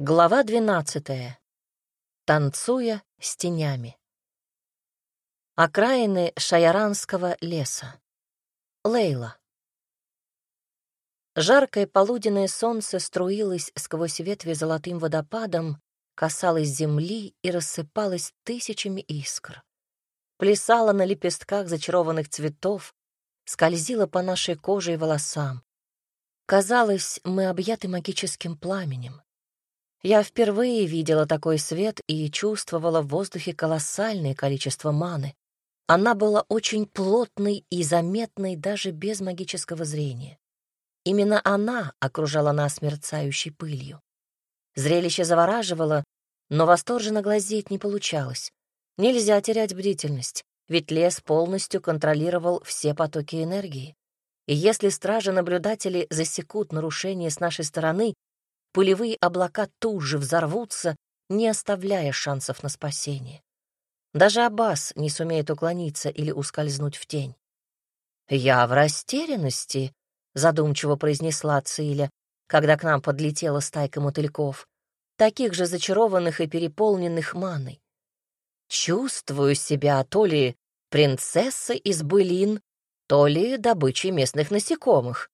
Глава двенадцатая. Танцуя с тенями. Окраины Шаяранского леса. Лейла. Жаркое полуденное солнце струилось сквозь ветви золотым водопадом, касалось земли и рассыпалось тысячами искр. Плясало на лепестках зачарованных цветов, скользило по нашей коже и волосам. Казалось, мы объяты магическим пламенем. Я впервые видела такой свет и чувствовала в воздухе колоссальное количество маны. Она была очень плотной и заметной даже без магического зрения. Именно она окружала нас мерцающей пылью. Зрелище завораживало, но восторженно глазеть не получалось. Нельзя терять бдительность, ведь лес полностью контролировал все потоки энергии. И если стражи-наблюдатели засекут нарушение с нашей стороны, пылевые облака тут же взорвутся, не оставляя шансов на спасение. Даже Аббас не сумеет уклониться или ускользнуть в тень. «Я в растерянности», — задумчиво произнесла Циля, когда к нам подлетела стайка мотыльков, таких же зачарованных и переполненных маной. Чувствую себя то ли принцессой из былин, то ли добычей местных насекомых.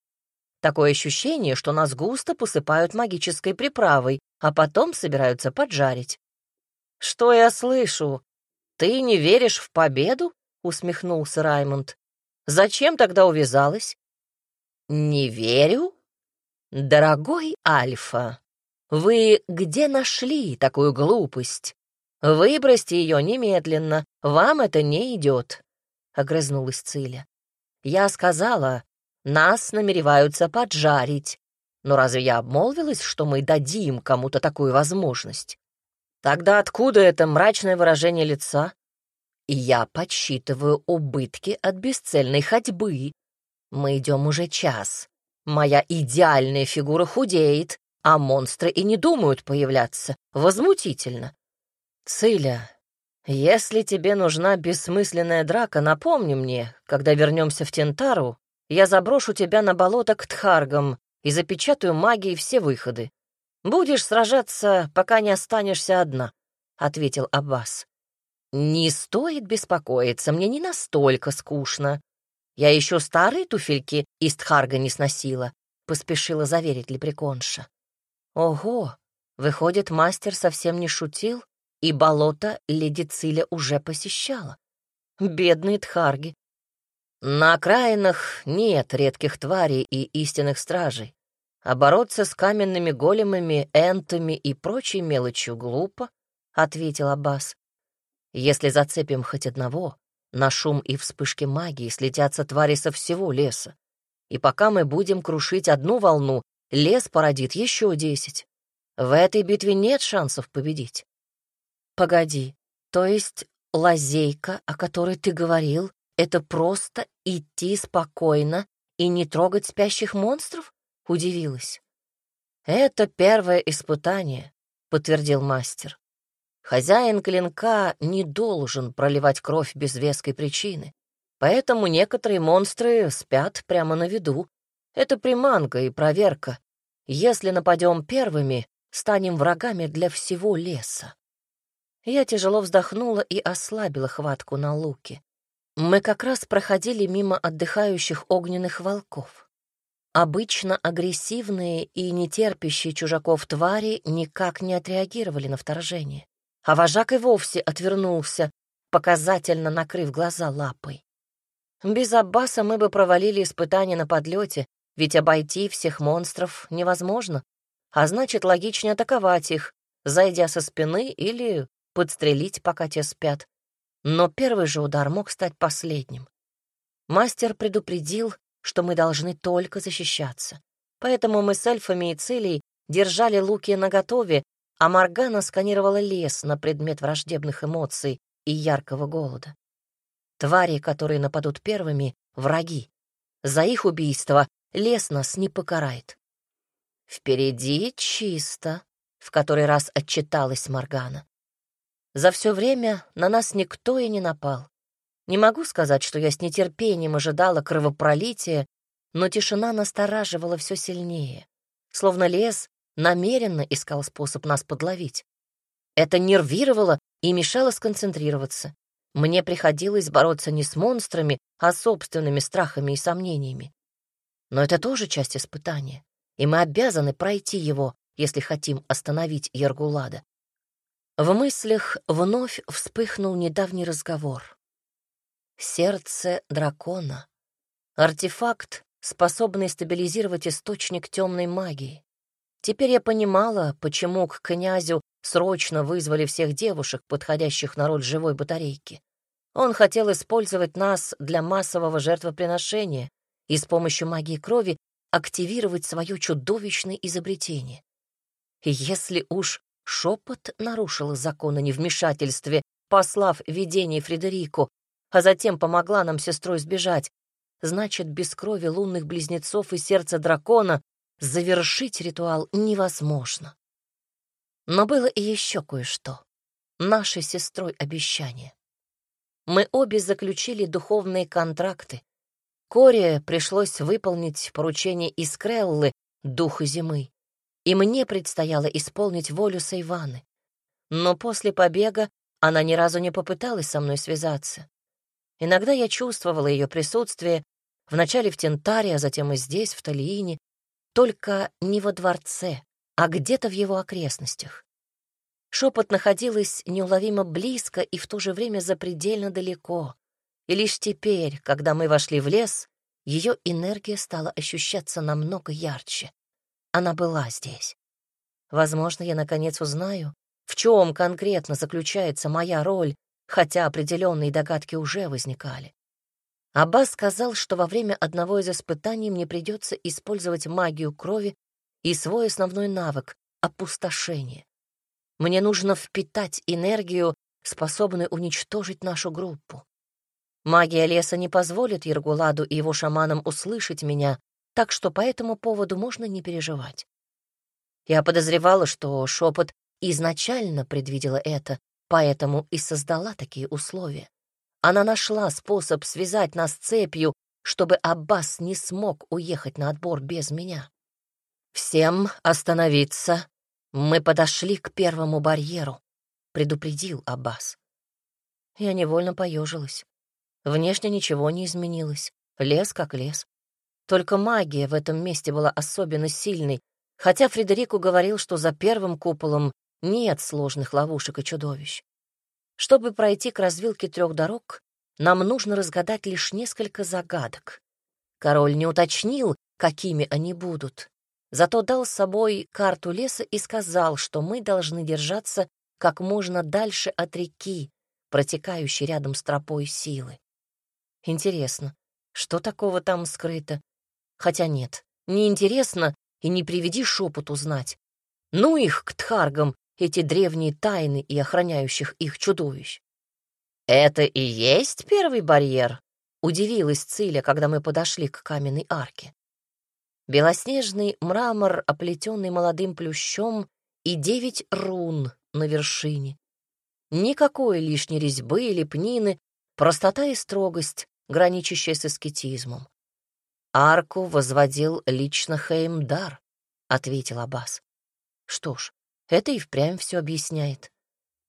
Такое ощущение, что нас густо посыпают магической приправой, а потом собираются поджарить. «Что я слышу? Ты не веришь в победу?» — усмехнулся Раймонд. «Зачем тогда увязалась?» «Не верю? Дорогой Альфа, вы где нашли такую глупость? Выбросьте ее немедленно, вам это не идет», — огрызнулась Циля. «Я сказала, нас намереваются поджарить. Но разве я обмолвилась, что мы дадим кому-то такую возможность? Тогда откуда это мрачное выражение лица? И я подсчитываю убытки от бесцельной ходьбы. Мы идем уже час. Моя идеальная фигура худеет, а монстры и не думают появляться. Возмутительно. Циля, если тебе нужна бессмысленная драка, напомни мне, когда вернемся в Тентару, я заброшу тебя на болото к Тхаргам и запечатаю магией все выходы. Будешь сражаться, пока не останешься одна», — ответил Аббас. «Не стоит беспокоиться, мне не настолько скучно. Я еще старые туфельки из Тхарга не сносила», — поспешила заверить лепреконша. «Ого, выходит, мастер совсем не шутил, и болото леди Циля уже посещала. Бедные Тхарги, на окраинах нет редких тварей и истинных стражей, а бороться с каменными големами, энтами и прочей мелочью глупо, — ответил Аббас. Если зацепим хоть одного, на шум и вспышки магии слетятся твари со всего леса. И пока мы будем крушить одну волну, лес породит еще десять. В этой битве нет шансов победить. Погоди, то есть лазейка, о которой ты говорил, это просто идти спокойно и не трогать спящих монстров? Удивилась. Это первое испытание, подтвердил мастер. Хозяин клинка не должен проливать кровь без веской причины, поэтому некоторые монстры спят прямо на виду. Это приманка и проверка. Если нападем первыми, станем врагами для всего леса. Я тяжело вздохнула и ослабила хватку на луке. Мы как раз проходили мимо отдыхающих огненных волков. Обычно агрессивные и нетерпящие чужаков твари никак не отреагировали на вторжение, а вожак и вовсе отвернулся, показательно накрыв глаза лапой. Без Аббаса мы бы провалили испытание на подлете, ведь обойти всех монстров невозможно, а значит, логичнее атаковать их, зайдя со спины или подстрелить, пока те спят. Но первый же удар мог стать последним. Мастер предупредил, что мы должны только защищаться. Поэтому мы с эльфами и Цилией держали луки наготове, а Маргана сканировала лес на предмет враждебных эмоций и яркого голода. Твари, которые нападут первыми, — враги. За их убийство лес нас не покарает. «Впереди чисто», — в который раз отчиталась Маргана. За все время на нас никто и не напал. Не могу сказать, что я с нетерпением ожидала кровопролития, но тишина настораживала все сильнее. Словно лес намеренно искал способ нас подловить. Это нервировало и мешало сконцентрироваться. Мне приходилось бороться не с монстрами, а с собственными страхами и сомнениями. Но это тоже часть испытания, и мы обязаны пройти его, если хотим остановить Ергулада. В мыслях вновь вспыхнул недавний разговор. Сердце дракона. Артефакт, способный стабилизировать источник темной магии. Теперь я понимала, почему к князю срочно вызвали всех девушек, подходящих на роль живой батарейки. Он хотел использовать нас для массового жертвоприношения и с помощью магии крови активировать свое чудовищное изобретение. И если уж шепот нарушил закон о невмешательстве, послав видение Фредерику, а затем помогла нам сестрой сбежать, значит, без крови лунных близнецов и сердца дракона завершить ритуал невозможно. Но было и еще кое-что. Наше сестрой обещание. Мы обе заключили духовные контракты. Коре пришлось выполнить поручение Искреллы, духа зимы, и мне предстояло исполнить волю Сайваны. Но после побега она ни разу не попыталась со мной связаться. Иногда я чувствовала ее присутствие, вначале в Тентаре, а затем и здесь, в Талиине, только не во дворце, а где-то в его окрестностях. Шепот находилась неуловимо близко и в то же время запредельно далеко. И лишь теперь, когда мы вошли в лес, ее энергия стала ощущаться намного ярче. Она была здесь. Возможно, я наконец узнаю, в чем конкретно заключается моя роль, хотя определенные догадки уже возникали. Аббас сказал, что во время одного из испытаний мне придется использовать магию крови и свой основной навык — опустошение. Мне нужно впитать энергию, способную уничтожить нашу группу. Магия леса не позволит Ергуладу и его шаманам услышать меня, так что по этому поводу можно не переживать. Я подозревала, что шепот изначально предвидела это, поэтому и создала такие условия. Она нашла способ связать нас цепью, чтобы Аббас не смог уехать на отбор без меня. «Всем остановиться. Мы подошли к первому барьеру», — предупредил Аббас. Я невольно поежилась. Внешне ничего не изменилось. Лес как лес. Только магия в этом месте была особенно сильной, хотя Фредерику говорил, что за первым куполом нет сложных ловушек и чудовищ. Чтобы пройти к развилке трех дорог, нам нужно разгадать лишь несколько загадок. Король не уточнил, какими они будут, зато дал с собой карту леса и сказал, что мы должны держаться как можно дальше от реки, протекающей рядом с тропой силы. Интересно, что такого там скрыто? Хотя нет, не интересно и не приведи шепот узнать. Ну их к тхаргам эти древние тайны и охраняющих их чудовищ. «Это и есть первый барьер?» — удивилась Циля, когда мы подошли к каменной арке. Белоснежный мрамор, оплетенный молодым плющом, и девять рун на вершине. Никакой лишней резьбы или пнины, простота и строгость, граничащая с аскетизмом. «Арку возводил лично Хеймдар», — ответил Аббас. Что ж, это и впрямь все объясняет.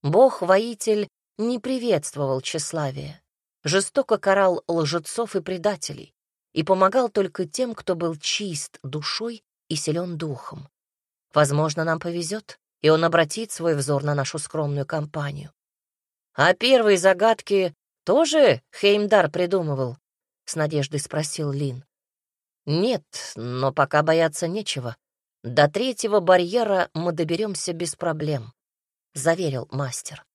Бог-воитель не приветствовал тщеславие, жестоко карал лжецов и предателей и помогал только тем, кто был чист душой и силен духом. Возможно, нам повезет, и он обратит свой взор на нашу скромную компанию. «А первые загадки тоже Хеймдар придумывал?» — с надеждой спросил Лин. «Нет, но пока бояться нечего. До третьего барьера мы доберемся без проблем», — заверил мастер.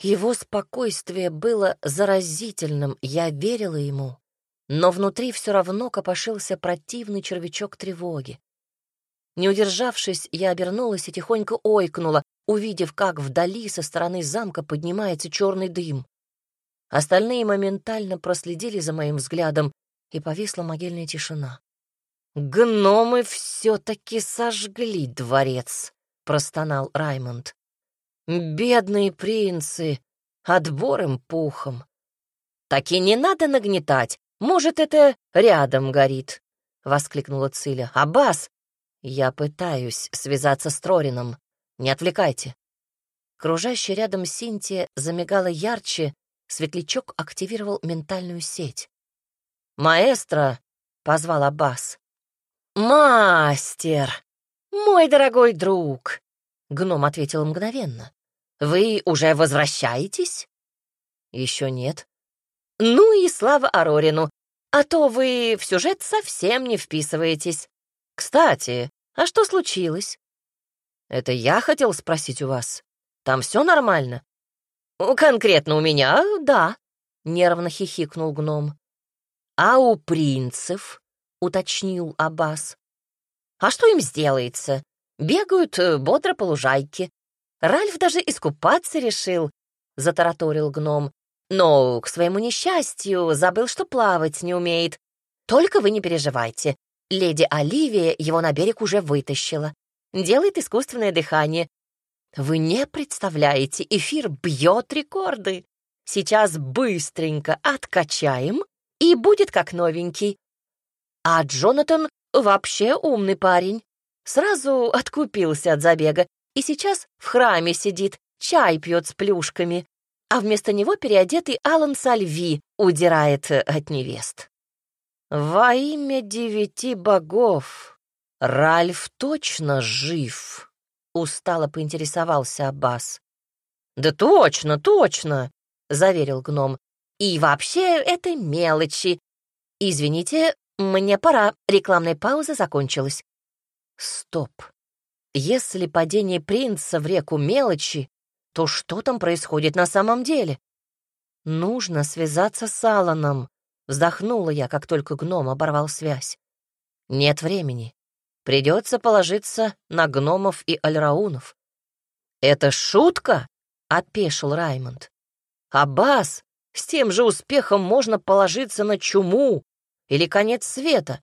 Его спокойствие было заразительным, я верила ему, но внутри все равно копошился противный червячок тревоги. Не удержавшись, я обернулась и тихонько ойкнула, увидев, как вдали со стороны замка поднимается черный дым. Остальные моментально проследили за моим взглядом, и повисла могильная тишина. «Гномы все-таки сожгли дворец», — простонал Раймонд. «Бедные принцы! Отбором пухом!» «Так и не надо нагнетать! Может, это рядом горит!» — воскликнула Циля. «Аббас, «Я пытаюсь связаться с Трорином. Не отвлекайте». Кружащая рядом Синтия замигала ярче, светлячок активировал ментальную сеть. «Маэстро!» — позвал Аббас. «Мастер! Мой дорогой друг!» — гном ответил мгновенно. «Вы уже возвращаетесь?» «Еще нет». «Ну и слава Арорину! А то вы в сюжет совсем не вписываетесь. Кстати, а что случилось?» «Это я хотел спросить у вас. Там все нормально?» «Конкретно у меня, да», — нервно хихикнул гном. «А у принцев?» — уточнил Аббас. «А что им сделается? Бегают э, бодро по лужайке. Ральф даже искупаться решил», — затараторил гном. «Но, к своему несчастью, забыл, что плавать не умеет. Только вы не переживайте. Леди Оливия его на берег уже вытащила. Делает искусственное дыхание. Вы не представляете, эфир бьет рекорды. Сейчас быстренько откачаем, и будет как новенький. А Джонатан вообще умный парень. Сразу откупился от забега и сейчас в храме сидит, чай пьет с плюшками, а вместо него переодетый Алан Сальви удирает от невест. Во имя девяти богов Ральф точно жив, устало поинтересовался Аббас. Да точно, точно, заверил гном. И вообще это мелочи. Извините, мне пора, рекламная пауза закончилась. Стоп. Если падение принца в реку мелочи, то что там происходит на самом деле? Нужно связаться с Аланом. Вздохнула я, как только гном оборвал связь. Нет времени. Придется положиться на гномов и альраунов. «Это шутка?» — опешил Раймонд. «Аббас, с тем же успехом можно положиться на чуму или конец света.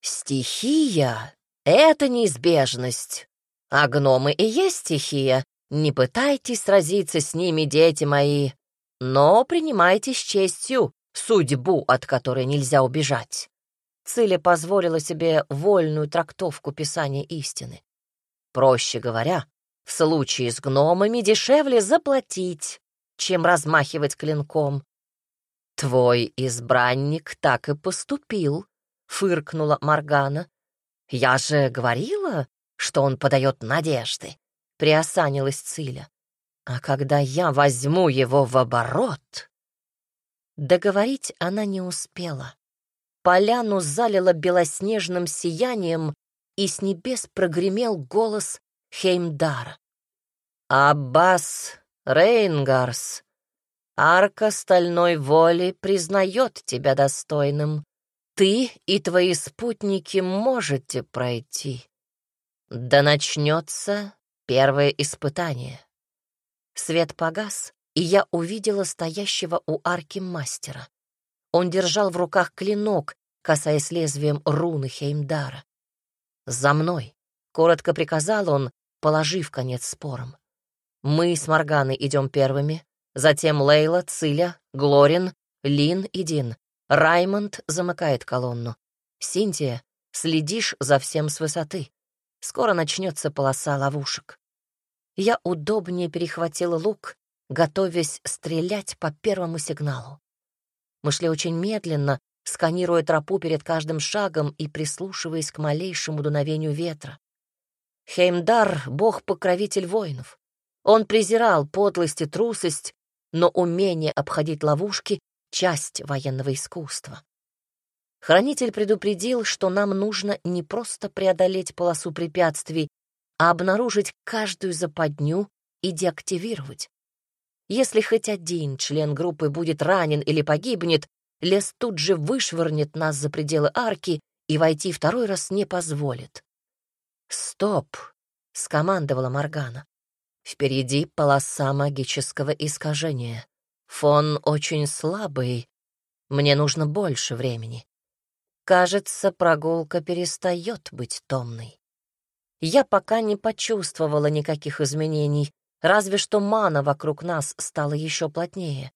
Стихия — это неизбежность, а гномы и есть стихия. Не пытайтесь сразиться с ними, дети мои, но принимайте с честью судьбу, от которой нельзя убежать. Циля позволила себе вольную трактовку Писания истины. Проще говоря, в случае с гномами дешевле заплатить, чем размахивать клинком. «Твой избранник так и поступил», — фыркнула Маргана. «Я же говорила, что он подает надежды», — приосанилась Циля. «А когда я возьму его в оборот...» Договорить она не успела. Поляну залило белоснежным сиянием, и с небес прогремел голос Хеймдара. «Аббас Рейнгарс, арка стальной воли признает тебя достойным. Ты и твои спутники можете пройти. Да начнется первое испытание. Свет погас, и я увидела стоящего у арки мастера. Он держал в руках клинок, касаясь лезвием руны Хеймдара. «За мной!» — коротко приказал он, положив конец спорам. Мы с Морганой идем первыми, затем Лейла, Циля, Глорин, Лин и Дин. Раймонд замыкает колонну. Синтия, следишь за всем с высоты. Скоро начнется полоса ловушек. Я удобнее перехватила лук, готовясь стрелять по первому сигналу. Мы шли очень медленно, сканируя тропу перед каждым шагом и прислушиваясь к малейшему дуновению ветра. Хеймдар — бог-покровитель воинов. Он презирал подлость и трусость, но умение обходить ловушки — часть военного искусства. Хранитель предупредил, что нам нужно не просто преодолеть полосу препятствий, а обнаружить каждую западню и деактивировать. Если хоть один член группы будет ранен или погибнет, лес тут же вышвырнет нас за пределы арки и войти второй раз не позволит. «Стоп!» — скомандовала Моргана. Впереди полоса магического искажения. Фон очень слабый. Мне нужно больше времени. Кажется, прогулка перестает быть томной. Я пока не почувствовала никаких изменений, разве что мана вокруг нас стала еще плотнее.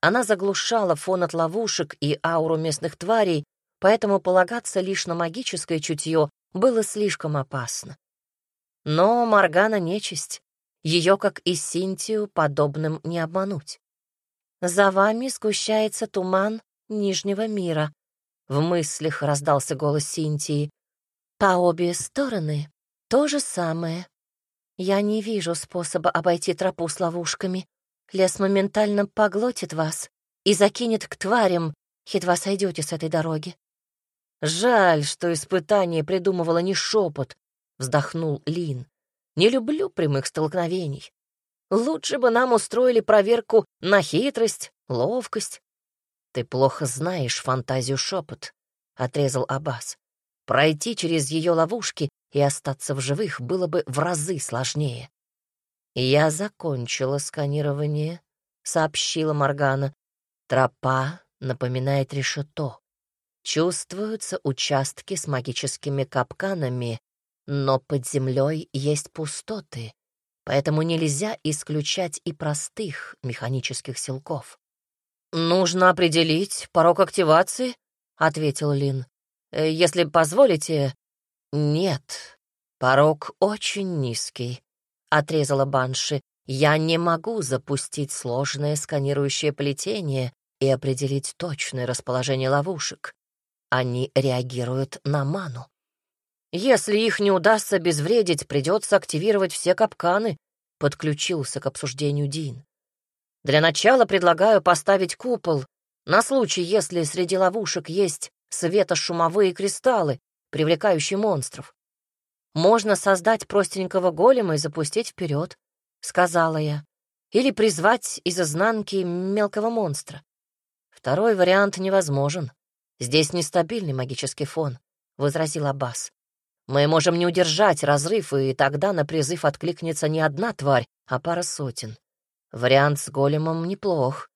Она заглушала фон от ловушек и ауру местных тварей, поэтому полагаться лишь на магическое чутье было слишком опасно. Но Моргана нечисть. Ее, как и Синтию, подобным не обмануть. «За вами сгущается туман Нижнего мира», — в мыслях раздался голос Синтии. «По обе стороны то же самое. Я не вижу способа обойти тропу с ловушками. Лес моментально поглотит вас и закинет к тварям, едва сойдете с этой дороги. Жаль, что испытание придумывала не шепот, вздохнул Лин. Не люблю прямых столкновений. Лучше бы нам устроили проверку на хитрость, ловкость. Ты плохо знаешь фантазию шепот, отрезал Аббас. Пройти через ее ловушки и остаться в живых было бы в разы сложнее. «Я закончила сканирование», — сообщила Моргана. «Тропа напоминает решето. Чувствуются участки с магическими капканами, но под землей есть пустоты, поэтому нельзя исключать и простых механических силков. «Нужно определить порог активации», — ответил Лин. «Э, «Если позволите...» «Нет, порог очень низкий», — отрезала Банши. «Я не могу запустить сложное сканирующее плетение и определить точное расположение ловушек. Они реагируют на ману. Если их не удастся обезвредить, придется активировать все капканы, подключился к обсуждению Дин. Для начала предлагаю поставить купол на случай, если среди ловушек есть светошумовые кристаллы, привлекающие монстров. Можно создать простенького голема и запустить вперед, сказала я, или призвать из изнанки мелкого монстра. Второй вариант невозможен. Здесь нестабильный магический фон, возразил Аббас. Мы можем не удержать разрыв, и тогда на призыв откликнется не одна тварь, а пара сотен. Вариант с големом неплох.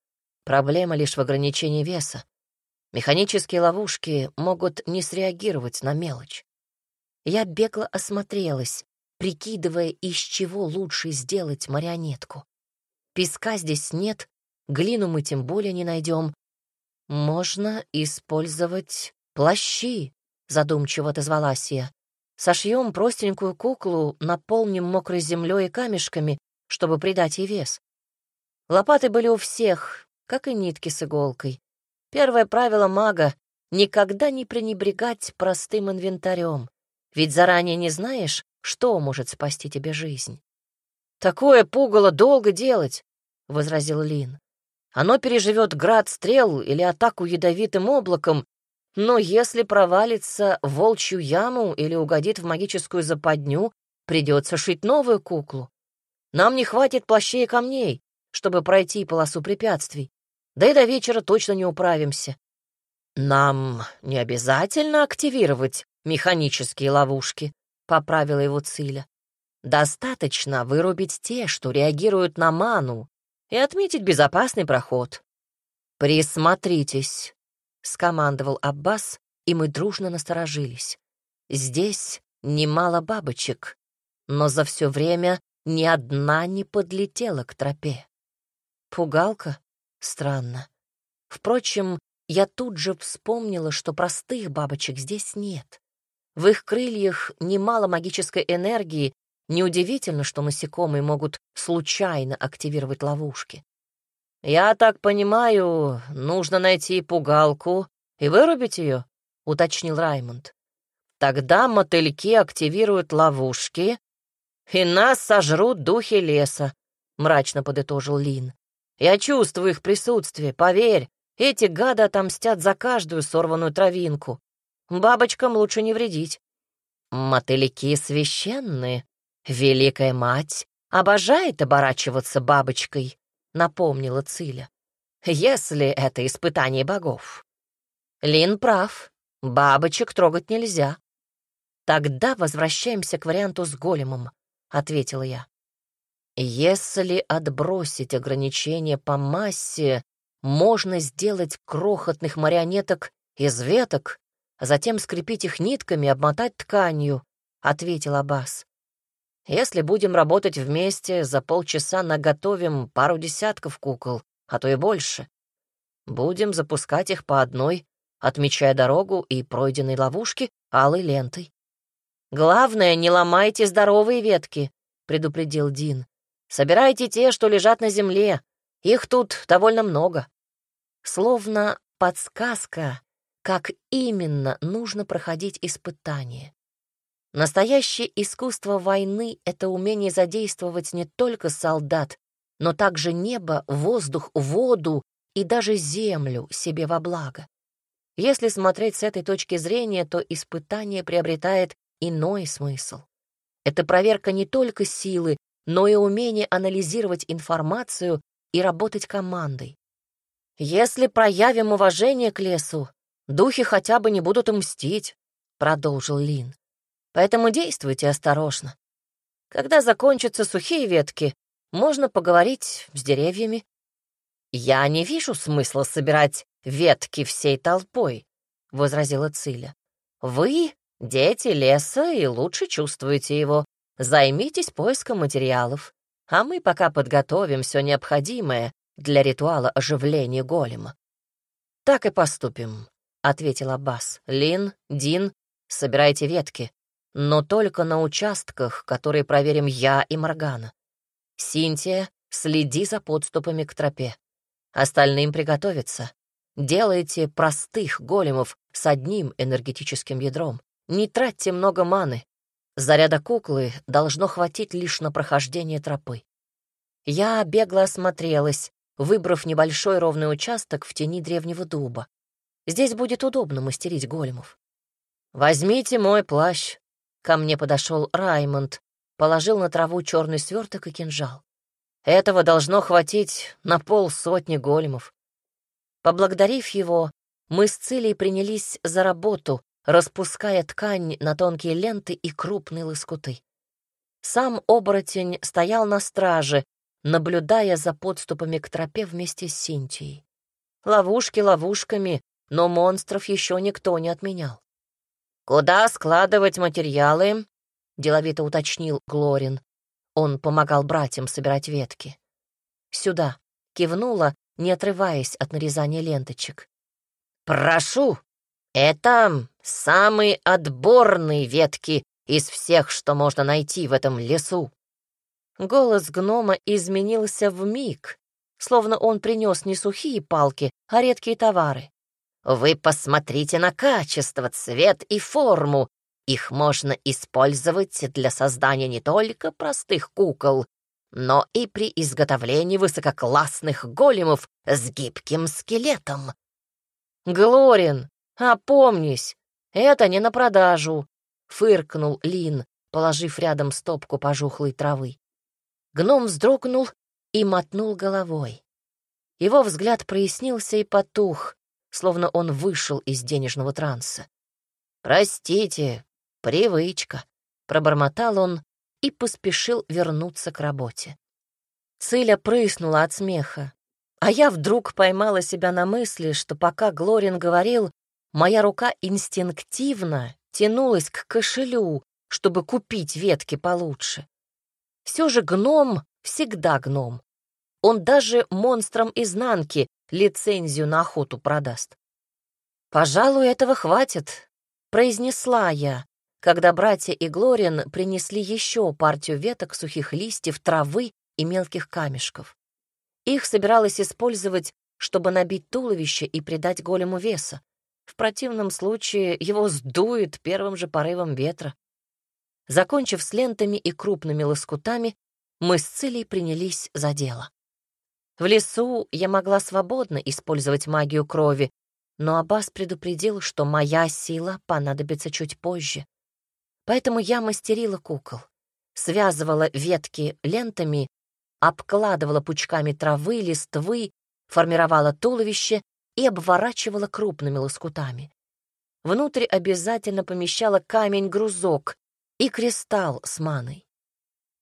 Проблема лишь в ограничении веса. Механические ловушки могут не среагировать на мелочь. Я бегло осмотрелась, прикидывая, из чего лучше сделать марионетку. Песка здесь нет, глину мы тем более не найдем. Можно использовать плащи, задумчиво отозвалась я. Сошьем простенькую куклу, наполним мокрой землей и камешками, чтобы придать ей вес. Лопаты были у всех, как и нитки с иголкой. Первое правило мага — никогда не пренебрегать простым инвентарем, ведь заранее не знаешь, что может спасти тебе жизнь. «Такое пугало долго делать», — возразил Лин. «Оно переживет град стрел или атаку ядовитым облаком, но если провалится в волчью яму или угодит в магическую западню, придется шить новую куклу. Нам не хватит плащей и камней, чтобы пройти полосу препятствий. Да и до вечера точно не управимся. Нам не обязательно активировать механические ловушки, поправила его Циля. Достаточно вырубить те, что реагируют на ману, и отметить безопасный проход. Присмотритесь, — скомандовал Аббас, и мы дружно насторожились. Здесь немало бабочек, но за все время ни одна не подлетела к тропе. Пугалка? Странно. Впрочем, я тут же вспомнила, что простых бабочек здесь нет. В их крыльях немало магической энергии, неудивительно, что насекомые могут случайно активировать ловушки. «Я так понимаю, нужно найти пугалку и вырубить ее», — уточнил Раймонд. «Тогда мотыльки активируют ловушки, и нас сожрут духи леса», — мрачно подытожил Лин. «Я чувствую их присутствие, поверь, эти гады отомстят за каждую сорванную травинку. Бабочкам лучше не вредить». «Мотыльки священные. Великая мать обожает оборачиваться бабочкой», — напомнила Циля. «Если это испытание богов». Лин прав, бабочек трогать нельзя. «Тогда возвращаемся к варианту с големом», — ответила я. «Если отбросить ограничения по массе, можно сделать крохотных марионеток из веток, затем скрепить их нитками обмотать тканью», — ответил Аббас. Если будем работать вместе, за полчаса наготовим пару десятков кукол, а то и больше. Будем запускать их по одной, отмечая дорогу и пройденные ловушки алой лентой. Главное, не ломайте здоровые ветки», — предупредил Дин. «Собирайте те, что лежат на земле. Их тут довольно много». Словно подсказка, как именно нужно проходить испытание. Настоящее искусство войны — это умение задействовать не только солдат, но также небо, воздух, воду и даже землю себе во благо. Если смотреть с этой точки зрения, то испытание приобретает иной смысл. Это проверка не только силы, но и умение анализировать информацию и работать командой. Если проявим уважение к лесу, духи хотя бы не будут мстить, продолжил Лин. Поэтому действуйте осторожно. Когда закончатся сухие ветки, можно поговорить с деревьями. Я не вижу смысла собирать ветки всей толпой, возразила Циля. Вы — дети леса и лучше чувствуете его. Займитесь поиском материалов, а мы пока подготовим все необходимое для ритуала оживления голема. Так и поступим, ответил Аббас. Лин, Дин, собирайте ветки но только на участках, которые проверим я и Моргана. Синтия, следи за подступами к тропе. Остальным приготовиться. Делайте простых големов с одним энергетическим ядром. Не тратьте много маны. Заряда куклы должно хватить лишь на прохождение тропы. Я бегло осмотрелась, выбрав небольшой ровный участок в тени древнего дуба. Здесь будет удобно мастерить големов. «Возьмите мой плащ», Ко мне подошел Раймонд, положил на траву черный сверток и кинжал. Этого должно хватить на полсотни големов. Поблагодарив его, мы с Цилей принялись за работу, распуская ткань на тонкие ленты и крупные лоскуты. Сам оборотень стоял на страже, наблюдая за подступами к тропе вместе с Синтией. Ловушки ловушками, но монстров еще никто не отменял. «Куда складывать материалы?» — деловито уточнил Глорин. Он помогал братьям собирать ветки. «Сюда», — кивнула, не отрываясь от нарезания ленточек. «Прошу, это самые отборные ветки из всех, что можно найти в этом лесу». Голос гнома изменился в миг, словно он принес не сухие палки, а редкие товары. Вы посмотрите на качество, цвет и форму. Их можно использовать для создания не только простых кукол, но и при изготовлении высококлассных големов с гибким скелетом. «Глорин, опомнись, это не на продажу», — фыркнул Лин, положив рядом стопку пожухлой травы. Гном вздрогнул и мотнул головой. Его взгляд прояснился и потух, словно он вышел из денежного транса. «Простите, привычка», — пробормотал он и поспешил вернуться к работе. Циля прыснула от смеха, а я вдруг поймала себя на мысли, что пока Глорин говорил, моя рука инстинктивно тянулась к кошелю, чтобы купить ветки получше. Все же гном всегда гном. Он даже монстрам изнанки лицензию на охоту продаст. «Пожалуй, этого хватит», — произнесла я, когда братья и Глорин принесли еще партию веток, сухих листьев, травы и мелких камешков. Их собиралась использовать, чтобы набить туловище и придать голему веса. В противном случае его сдует первым же порывом ветра. Закончив с лентами и крупными лоскутами, мы с Цилей принялись за дело. В лесу я могла свободно использовать магию крови, но Аббас предупредил, что моя сила понадобится чуть позже. Поэтому я мастерила кукол, связывала ветки лентами, обкладывала пучками травы, листвы, формировала туловище и обворачивала крупными лоскутами. Внутрь обязательно помещала камень-грузок и кристалл с маной.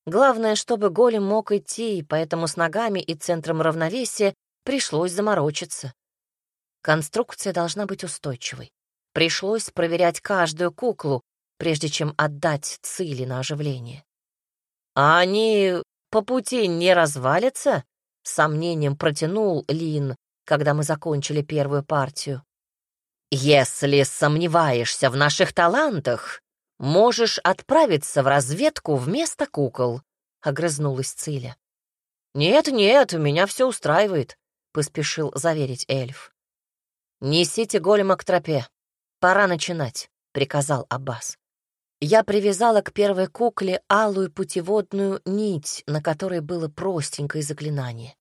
Главное, чтобы голем мог идти, поэтому с ногами и центром равновесия пришлось заморочиться. Конструкция должна быть устойчивой. Пришлось проверять каждую куклу, прежде чем отдать цили на оживление. «А они по пути не развалятся?» — сомнением протянул Лин, когда мы закончили первую партию. «Если сомневаешься в наших талантах, можешь отправиться в разведку вместо кукол», — огрызнулась Циля. «Нет-нет, меня все устраивает», — поспешил заверить эльф. «Несите голема к тропе. Пора начинать», — приказал Аббас. Я привязала к первой кукле алую путеводную нить, на которой было простенькое заклинание.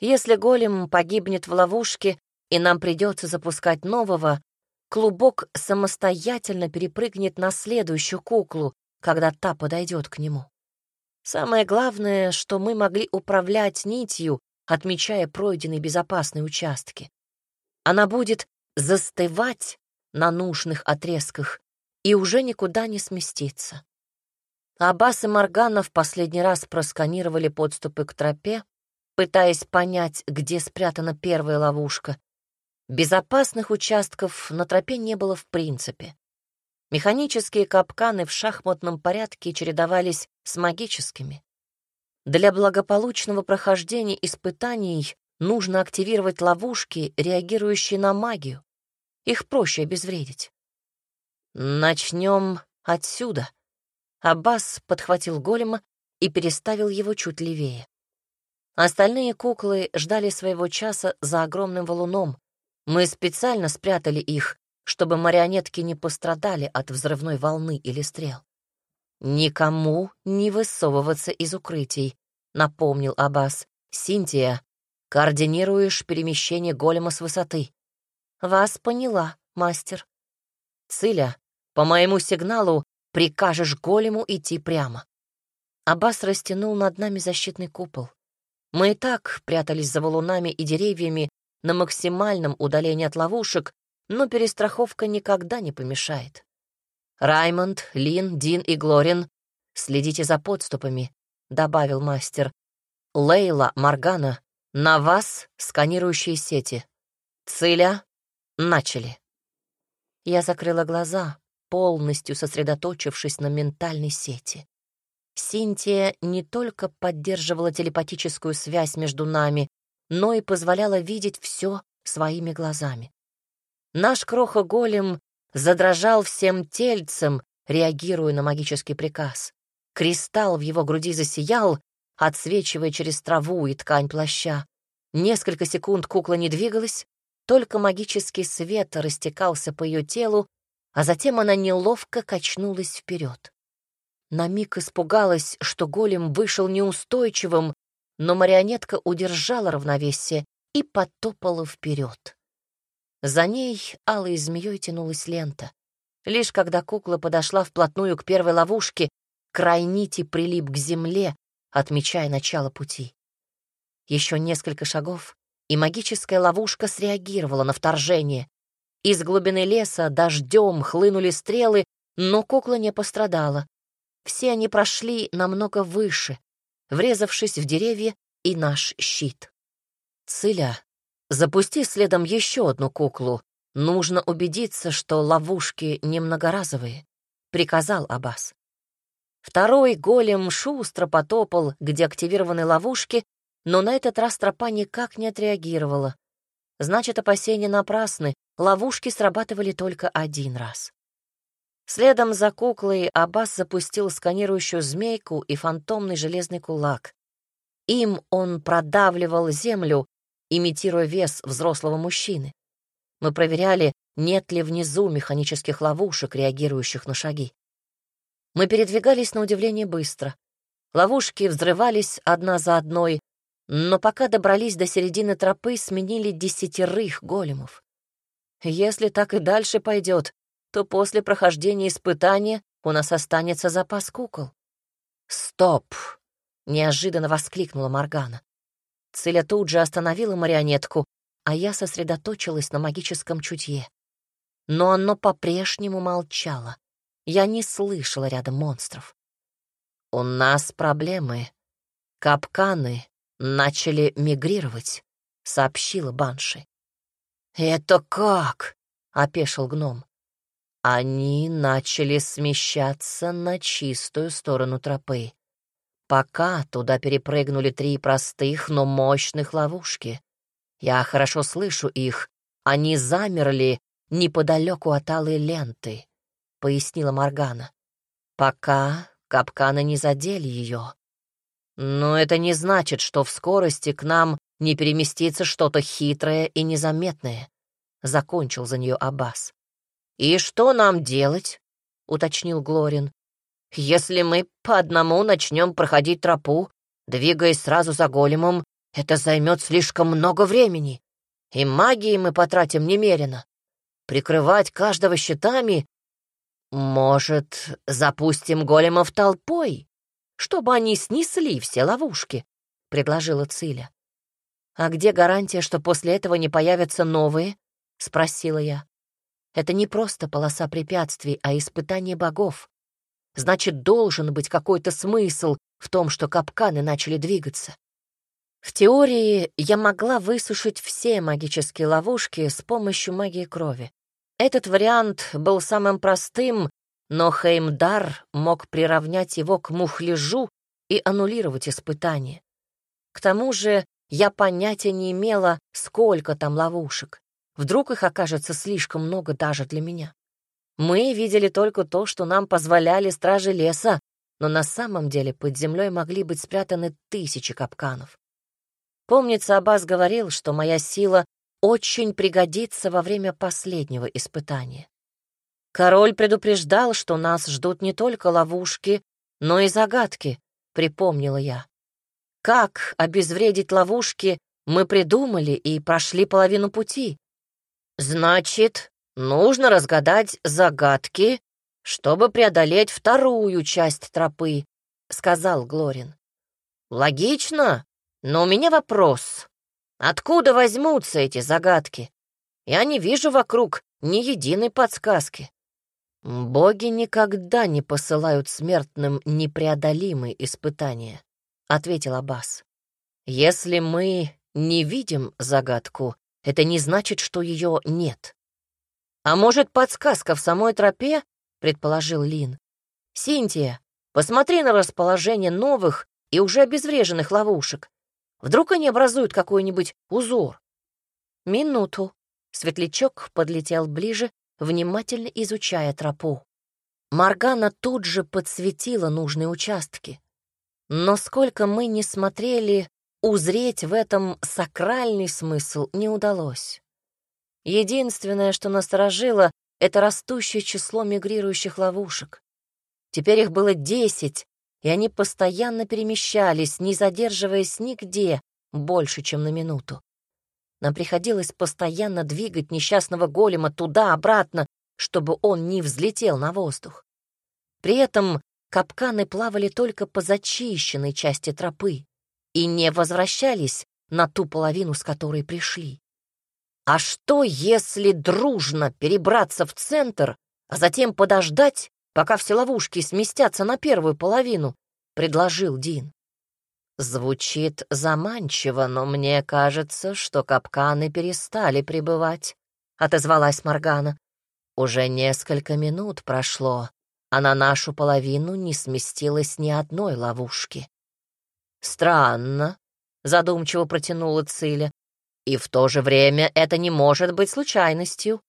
Если голем погибнет в ловушке, и нам придется запускать нового, клубок самостоятельно перепрыгнет на следующую куклу, когда та подойдет к нему. Самое главное, что мы могли управлять нитью, отмечая пройденные безопасные участки. Она будет застывать на нужных отрезках и уже никуда не сместиться. Аббас и Моргана в последний раз просканировали подступы к тропе, пытаясь понять, где спрятана первая ловушка. Безопасных участков на тропе не было в принципе. Механические капканы в шахматном порядке чередовались с магическими. Для благополучного прохождения испытаний нужно активировать ловушки, реагирующие на магию. Их проще обезвредить. «Начнем отсюда». Аббас подхватил голема и переставил его чуть левее. Остальные куклы ждали своего часа за огромным валуном. Мы специально спрятали их, чтобы марионетки не пострадали от взрывной волны или стрел. «Никому не высовываться из укрытий», — напомнил Аббас. «Синтия, координируешь перемещение голема с высоты». «Вас поняла, мастер». «Циля, по моему сигналу прикажешь голему идти прямо». Аббас растянул над нами защитный купол. Мы и так прятались за валунами и деревьями на максимальном удалении от ловушек, но перестраховка никогда не помешает. «Раймонд, Лин, Дин и Глорин, следите за подступами», — добавил мастер. «Лейла, Маргана, на вас сканирующие сети. Циля, начали». Я закрыла глаза, полностью сосредоточившись на ментальной сети. Синтия не только поддерживала телепатическую связь между нами, но и позволяла видеть все своими глазами. Наш кроха-голем задрожал всем тельцем, реагируя на магический приказ. Кристалл в его груди засиял, отсвечивая через траву и ткань плаща. Несколько секунд кукла не двигалась, только магический свет растекался по ее телу, а затем она неловко качнулась вперед. На миг испугалась, что голем вышел неустойчивым, но марионетка удержала равновесие и потопала вперед. За ней алой змеей тянулась лента. Лишь когда кукла подошла вплотную к первой ловушке, край нити прилип к земле, отмечая начало пути. Еще несколько шагов, и магическая ловушка среагировала на вторжение. Из глубины леса дождем хлынули стрелы, но кукла не пострадала. Все они прошли намного выше, врезавшись в деревья и наш щит. Циля Запусти следом еще одну куклу. Нужно убедиться, что ловушки не многоразовые», — приказал Аббас. Второй голем шустро потопал к деактивированной ловушке, но на этот раз тропа никак не отреагировала. Значит, опасения напрасны, ловушки срабатывали только один раз. Следом за куклой Аббас запустил сканирующую змейку и фантомный железный кулак. Им он продавливал землю, имитируя вес взрослого мужчины. Мы проверяли, нет ли внизу механических ловушек, реагирующих на шаги. Мы передвигались на удивление быстро. Ловушки взрывались одна за одной, но пока добрались до середины тропы, сменили десятерых големов. Если так и дальше пойдет, то после прохождения испытания у нас останется запас кукол. «Стоп!» — неожиданно воскликнула Моргана. Циля тут же остановила марионетку, а я сосредоточилась на магическом чутье. Но оно по-прежнему молчало. Я не слышала рядом монстров. «У нас проблемы. Капканы начали мигрировать», — сообщила Банши. «Это как?» — опешил гном. Они начали смещаться на чистую сторону тропы. Пока туда перепрыгнули три простых, но мощных ловушки. Я хорошо слышу их. Они замерли неподалеку от алой ленты. — пояснила Моргана. «Пока капканы не задели ее. Но это не значит, что в скорости к нам не переместится что-то хитрое и незаметное», — закончил за нее Аббас. «И что нам делать?» — уточнил Глорин. «Если мы по одному начнем проходить тропу, двигаясь сразу за големом, это займет слишком много времени, и магии мы потратим немерено. Прикрывать каждого щитами «Может, запустим големов толпой, чтобы они снесли все ловушки?» — предложила Циля. «А где гарантия, что после этого не появятся новые?» — спросила я. «Это не просто полоса препятствий, а испытание богов. Значит, должен быть какой-то смысл в том, что капканы начали двигаться. В теории я могла высушить все магические ловушки с помощью магии крови. Этот вариант был самым простым, но Хеймдар мог приравнять его к мухляжу и аннулировать испытание. К тому же я понятия не имела, сколько там ловушек. Вдруг их окажется слишком много даже для меня. Мы видели только то, что нам позволяли стражи леса, но на самом деле под землей могли быть спрятаны тысячи капканов. Помнится, Аббас говорил, что моя сила очень пригодится во время последнего испытания. Король предупреждал, что нас ждут не только ловушки, но и загадки, припомнила я. Как обезвредить ловушки мы придумали и прошли половину пути. Значит, нужно разгадать загадки, чтобы преодолеть вторую часть тропы, сказал Глорин. Логично, но у меня вопрос. Откуда возьмутся эти загадки? Я не вижу вокруг ни единой подсказки. Боги никогда не посылают смертным непреодолимые испытания, ответил Аббас. Если мы не видим загадку, это не значит, что ее нет. А может, подсказка в самой тропе, предположил Лин. Синтия, посмотри на расположение новых и уже обезвреженных ловушек. Вдруг они образуют какой-нибудь узор? Минуту. Светлячок подлетел ближе, внимательно изучая тропу. Маргана тут же подсветила нужные участки. Но сколько мы не смотрели, узреть в этом сакральный смысл не удалось. Единственное, что насторожило, это растущее число мигрирующих ловушек. Теперь их было десять, и они постоянно перемещались, не задерживаясь нигде больше, чем на минуту. Нам приходилось постоянно двигать несчастного голема туда-обратно, чтобы он не взлетел на воздух. При этом капканы плавали только по зачищенной части тропы и не возвращались на ту половину, с которой пришли. А что, если дружно перебраться в центр, а затем подождать, пока все ловушки сместятся на первую половину, — предложил Дин. Звучит заманчиво, но мне кажется, что капканы перестали пребывать, — отозвалась Моргана. Уже несколько минут прошло, а на нашу половину не сместилось ни одной ловушки. Странно, — задумчиво протянула Циля. И в то же время это не может быть случайностью.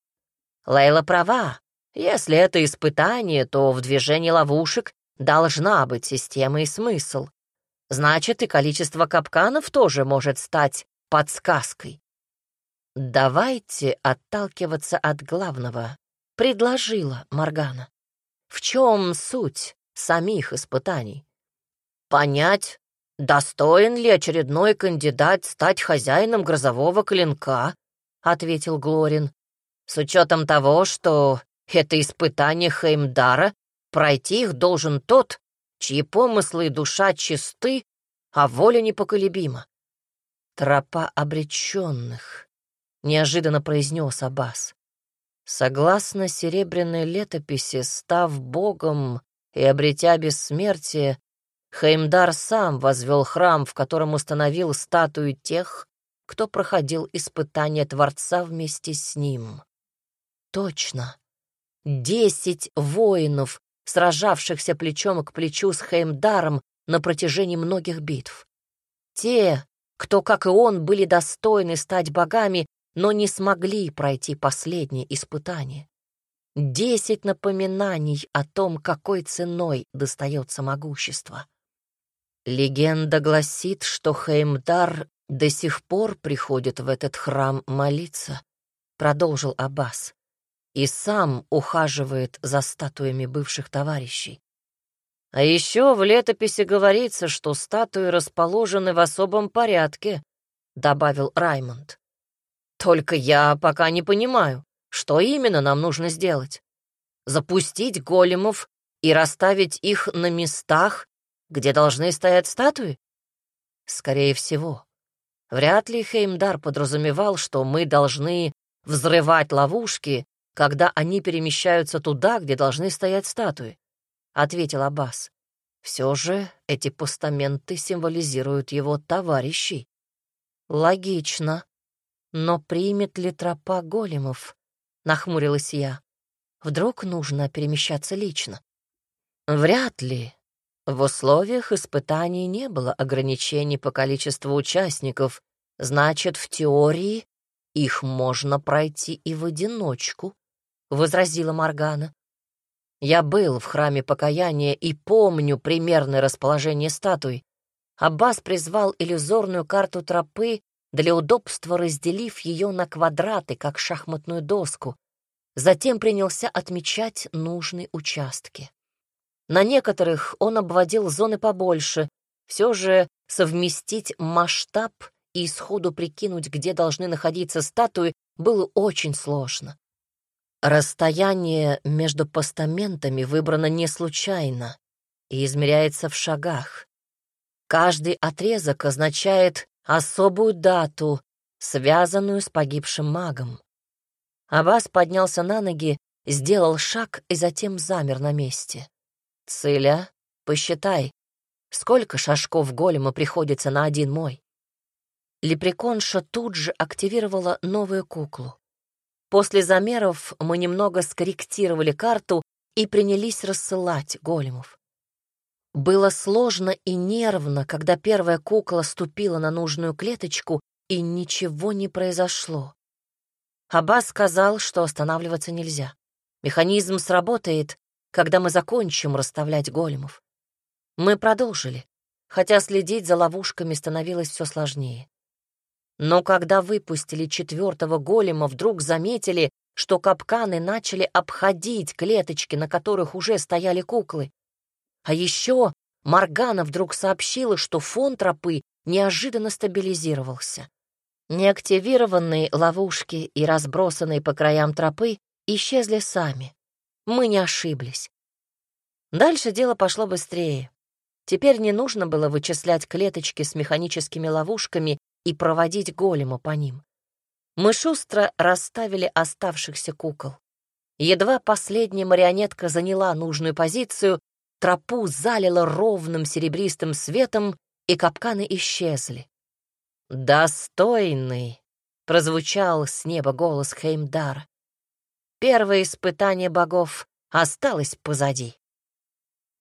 Лейла права. Если это испытание, то в движении ловушек должна быть система и смысл. Значит, и количество капканов тоже может стать подсказкой. «Давайте отталкиваться от главного», — предложила Моргана. «В чем суть самих испытаний? Понять, достоин ли очередной кандидат стать хозяином грозового клинка», — ответил Глорин, «с учетом того, что это испытание Хеймдара, пройти их должен тот, чьи помыслы и душа чисты, а воля непоколебима. «Тропа обреченных», — неожиданно произнес Аббас. Согласно серебряной летописи, став богом и обретя бессмертие, Хеймдар сам возвел храм, в котором установил статую тех, кто проходил испытание Творца вместе с ним. Точно. Десять воинов, сражавшихся плечом к плечу с Хеймдаром на протяжении многих битв. Те, кто, как и он, были достойны стать богами, но не смогли пройти последнее испытание. Десять напоминаний о том, какой ценой достается могущество. Легенда гласит, что Хеймдар до сих пор приходит в этот храм молиться, продолжил Аббас, и сам ухаживает за статуями бывших товарищей. А еще в летописи говорится, что статуи расположены в особом порядке, добавил Раймонд. Только я пока не понимаю, что именно нам нужно сделать. Запустить големов и расставить их на местах, где должны стоять статуи? Скорее всего. Вряд ли Хеймдар подразумевал, что мы должны взрывать ловушки, когда они перемещаются туда, где должны стоять статуи, — ответил Аббас. Все же эти постаменты символизируют его товарищей. Логично. Но примет ли тропа големов? Нахмурилась я. Вдруг нужно перемещаться лично? Вряд ли. В условиях испытаний не было ограничений по количеству участников, значит, в теории их можно пройти и в одиночку, — возразила Моргана. Я был в храме покаяния и помню примерное расположение статуй. Аббас призвал иллюзорную карту тропы, для удобства разделив ее на квадраты, как шахматную доску. Затем принялся отмечать нужные участки. На некоторых он обводил зоны побольше, все же совместить масштаб и сходу прикинуть, где должны находиться статуи, было очень сложно. Расстояние между постаментами выбрано не случайно и измеряется в шагах. Каждый отрезок означает особую дату, связанную с погибшим магом. Аббас поднялся на ноги, сделал шаг и затем замер на месте. «Циля, посчитай, сколько шажков голема приходится на один мой?» Лепреконша тут же активировала новую куклу. После замеров мы немного скорректировали карту и принялись рассылать големов. Было сложно и нервно, когда первая кукла ступила на нужную клеточку, и ничего не произошло. Аббас сказал, что останавливаться нельзя. Механизм сработает, когда мы закончим расставлять големов. Мы продолжили, хотя следить за ловушками становилось все сложнее. Но когда выпустили четвертого голема, вдруг заметили, что капканы начали обходить клеточки, на которых уже стояли куклы. А еще Маргана вдруг сообщила, что фон тропы неожиданно стабилизировался. Неактивированные ловушки и разбросанные по краям тропы исчезли сами. Мы не ошиблись. Дальше дело пошло быстрее. Теперь не нужно было вычислять клеточки с механическими ловушками и проводить голема по ним. Мы шустро расставили оставшихся кукол. Едва последняя марионетка заняла нужную позицию, тропу залило ровным серебристым светом, и капканы исчезли. «Достойный!» — прозвучал с неба голос Хеймдара. Первое испытание богов осталось позади.